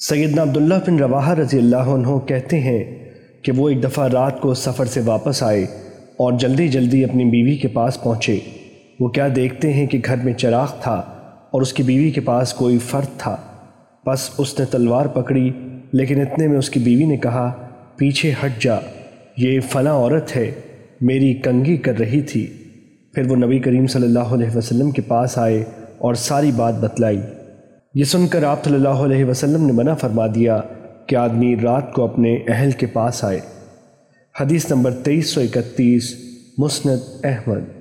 سیدنا عبداللہ بن رواحہ رضی اللہ عنہ کہتے ہیں کہ وہ ایک دفعہ رات کو سفر سے واپس آئے اور جلدی جلدی اپنی بیوی کے پاس پہنچے۔ وہ کیا دیکھتے ہیں کہ گھر میں چراغ تھا اور اس کی بیوی کے پاس کوئی فرد تھا۔ بس اس نے تلوار پکڑی، لیکن اتنے میں اس کی بیوی نے کہا، پیچھے ہٹ جا، یہ فلاں عورت ہے، میری کنگھی کر رہی تھی۔ پھر وہ نبی کریم صلی اللہ علیہ وسلم کے پاس آئے اور ساری بات بتلائی۔ یہ سن کر آپ صلی اللہ علیہ وسلم نے منع فرما دیا کہ آدمی رات کو اپنے اہل کے پاس آئے۔ حدیث نمبر تیئیس سو اکتیس، مسند احمد۔